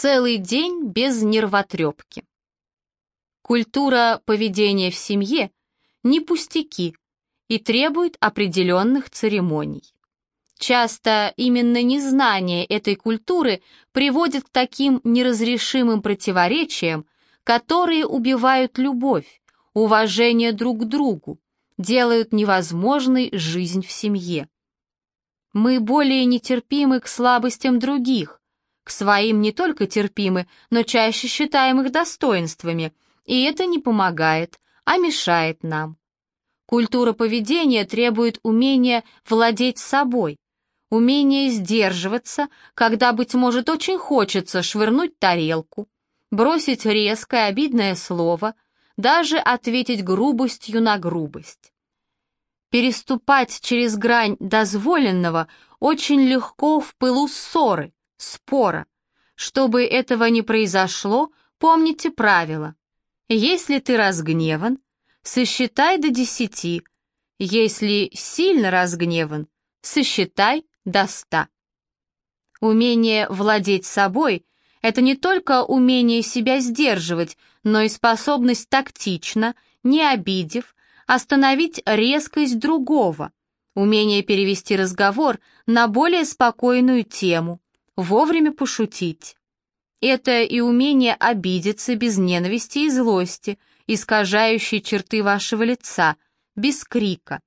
Целый день без нервотрепки. Культура поведения в семье не пустяки и требует определенных церемоний. Часто именно незнание этой культуры приводит к таким неразрешимым противоречиям, которые убивают любовь, уважение друг к другу, делают невозможной жизнь в семье. Мы более нетерпимы к слабостям других, к своим не только терпимы, но чаще считаем их достоинствами, и это не помогает, а мешает нам. Культура поведения требует умения владеть собой, умения сдерживаться, когда, быть может, очень хочется швырнуть тарелку, бросить резкое обидное слово, даже ответить грубостью на грубость. Переступать через грань дозволенного очень легко в пылу ссоры, спора. Чтобы этого не произошло, помните правило. Если ты разгневан, сосчитай до десяти. Если сильно разгневан, сосчитай до ста. Умение владеть собой — это не только умение себя сдерживать, но и способность тактично, не обидев, остановить резкость другого, умение перевести разговор на более спокойную тему, вовремя пошутить. Это и умение обидеться без ненависти и злости, искажающей черты вашего лица, без крика.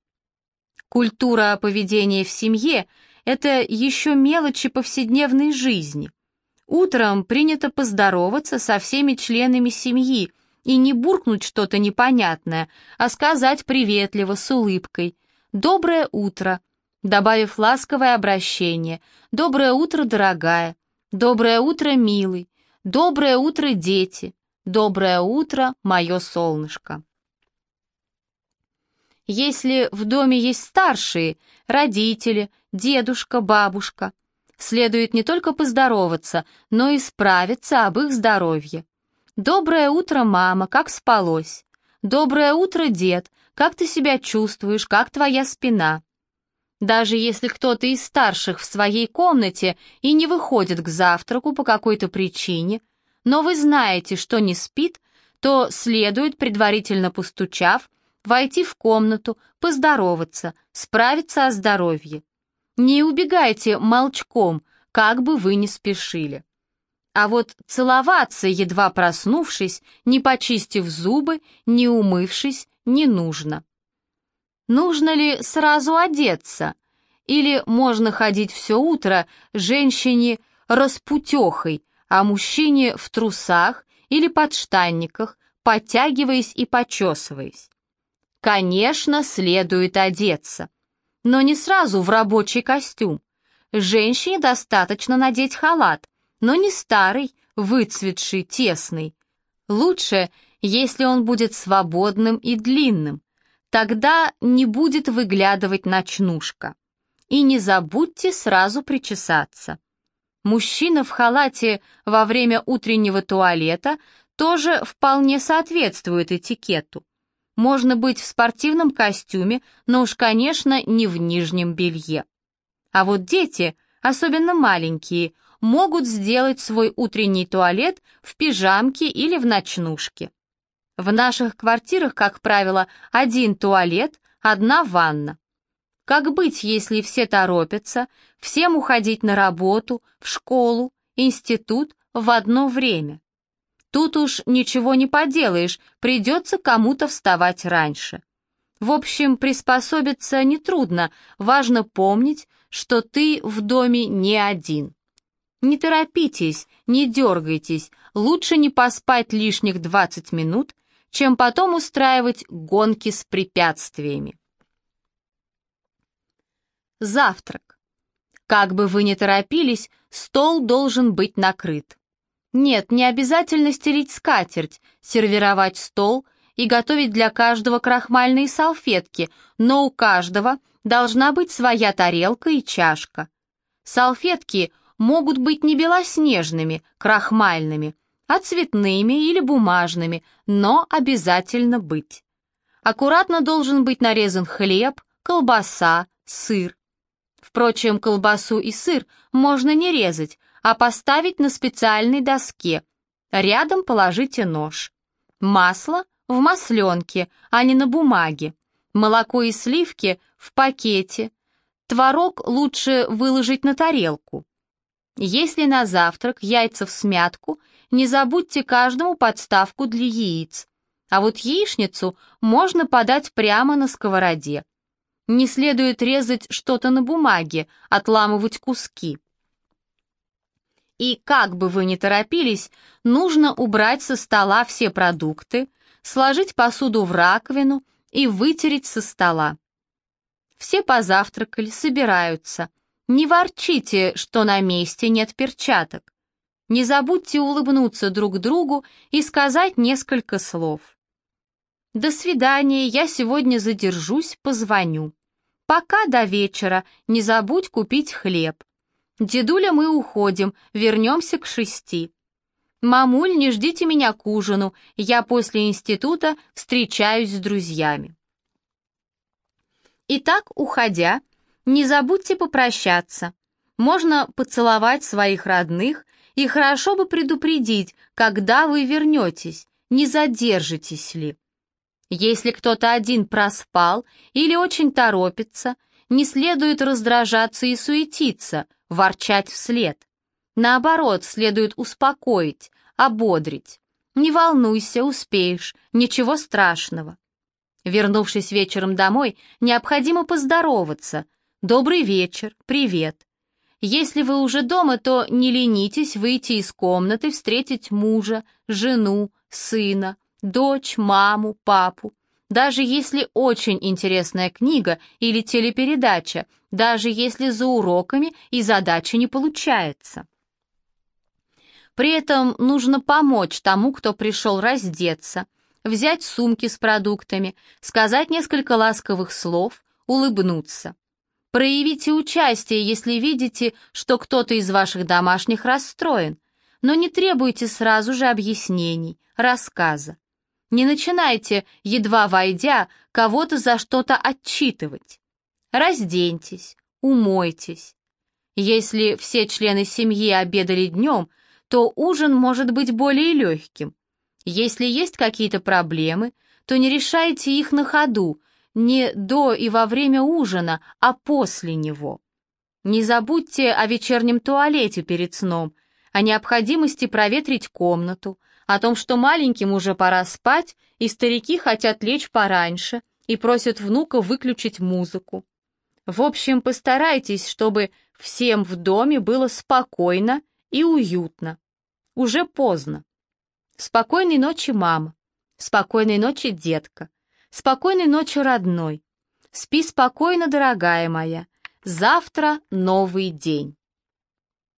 Культура поведения в семье — это еще мелочи повседневной жизни. Утром принято поздороваться со всеми членами семьи и не буркнуть что-то непонятное, а сказать приветливо, с улыбкой «Доброе утро», добавив ласковое обращение «Доброе утро, дорогая», «Доброе утро, милый», «Доброе утро, дети», «Доброе утро, мое солнышко». Если в доме есть старшие, родители, дедушка, бабушка, следует не только поздороваться, но и справиться об их здоровье. «Доброе утро, мама, как спалось?» «Доброе утро, дед, как ты себя чувствуешь, как твоя спина?» Даже если кто-то из старших в своей комнате и не выходит к завтраку по какой-то причине, но вы знаете, что не спит, то следует, предварительно постучав, войти в комнату, поздороваться, справиться о здоровье. Не убегайте молчком, как бы вы ни спешили. А вот целоваться, едва проснувшись, не почистив зубы, не умывшись, не нужно. Нужно ли сразу одеться? Или можно ходить все утро женщине распутехой, а мужчине в трусах или подштанниках, подтягиваясь и почесываясь? Конечно, следует одеться. Но не сразу в рабочий костюм. Женщине достаточно надеть халат, но не старый, выцветший, тесный. Лучше, если он будет свободным и длинным. Тогда не будет выглядывать ночнушка. И не забудьте сразу причесаться. Мужчина в халате во время утреннего туалета тоже вполне соответствует этикету. Можно быть в спортивном костюме, но уж, конечно, не в нижнем белье. А вот дети, особенно маленькие, могут сделать свой утренний туалет в пижамке или в ночнушке. В наших квартирах, как правило, один туалет, одна ванна. Как быть, если все торопятся, всем уходить на работу, в школу, институт в одно время? Тут уж ничего не поделаешь, придется кому-то вставать раньше. В общем, приспособиться нетрудно, важно помнить, что ты в доме не один. Не торопитесь, не дергайтесь, лучше не поспать лишних 20 минут, чем потом устраивать гонки с препятствиями. Завтрак. Как бы вы ни торопились, стол должен быть накрыт. Нет, не обязательно стелить скатерть, сервировать стол и готовить для каждого крахмальные салфетки, но у каждого должна быть своя тарелка и чашка. Салфетки могут быть не белоснежными, крахмальными, а цветными или бумажными, но обязательно быть. Аккуратно должен быть нарезан хлеб, колбаса, сыр. Впрочем, колбасу и сыр можно не резать, а поставить на специальной доске. Рядом положите нож. Масло в масленке, а не на бумаге. Молоко и сливки в пакете. Творог лучше выложить на тарелку. Если на завтрак яйца в смятку, не забудьте каждому подставку для яиц. А вот яичницу можно подать прямо на сковороде. Не следует резать что-то на бумаге, отламывать куски. И как бы вы ни торопились, нужно убрать со стола все продукты, сложить посуду в раковину и вытереть со стола. Все позавтракали, собираются. Не ворчите, что на месте нет перчаток. Не забудьте улыбнуться друг другу и сказать несколько слов. «До свидания, я сегодня задержусь, позвоню». «Пока до вечера, не забудь купить хлеб». «Дедуля, мы уходим, вернемся к шести». «Мамуль, не ждите меня к ужину, я после института встречаюсь с друзьями». Итак, уходя, не забудьте попрощаться. Можно поцеловать своих родных и хорошо бы предупредить, когда вы вернетесь, не задержитесь ли. Если кто-то один проспал или очень торопится, не следует раздражаться и суетиться, ворчать вслед. Наоборот, следует успокоить, ободрить. Не волнуйся, успеешь, ничего страшного. Вернувшись вечером домой, необходимо поздороваться. Добрый вечер, привет. Если вы уже дома, то не ленитесь выйти из комнаты, встретить мужа, жену, сына, дочь, маму, папу. Даже если очень интересная книга или телепередача, даже если за уроками и задача не получается. При этом нужно помочь тому, кто пришел раздеться, взять сумки с продуктами, сказать несколько ласковых слов, улыбнуться. Проявите участие, если видите, что кто-то из ваших домашних расстроен, но не требуйте сразу же объяснений, рассказа. Не начинайте, едва войдя, кого-то за что-то отчитывать. Разденьтесь, умойтесь. Если все члены семьи обедали днем, то ужин может быть более легким. Если есть какие-то проблемы, то не решайте их на ходу, не до и во время ужина, а после него. Не забудьте о вечернем туалете перед сном, о необходимости проветрить комнату, о том, что маленьким уже пора спать, и старики хотят лечь пораньше и просят внука выключить музыку. В общем, постарайтесь, чтобы всем в доме было спокойно и уютно. Уже поздно. Спокойной ночи, мама. Спокойной ночи, детка. Спокойной ночи, родной. Спи спокойно, дорогая моя. Завтра новый день.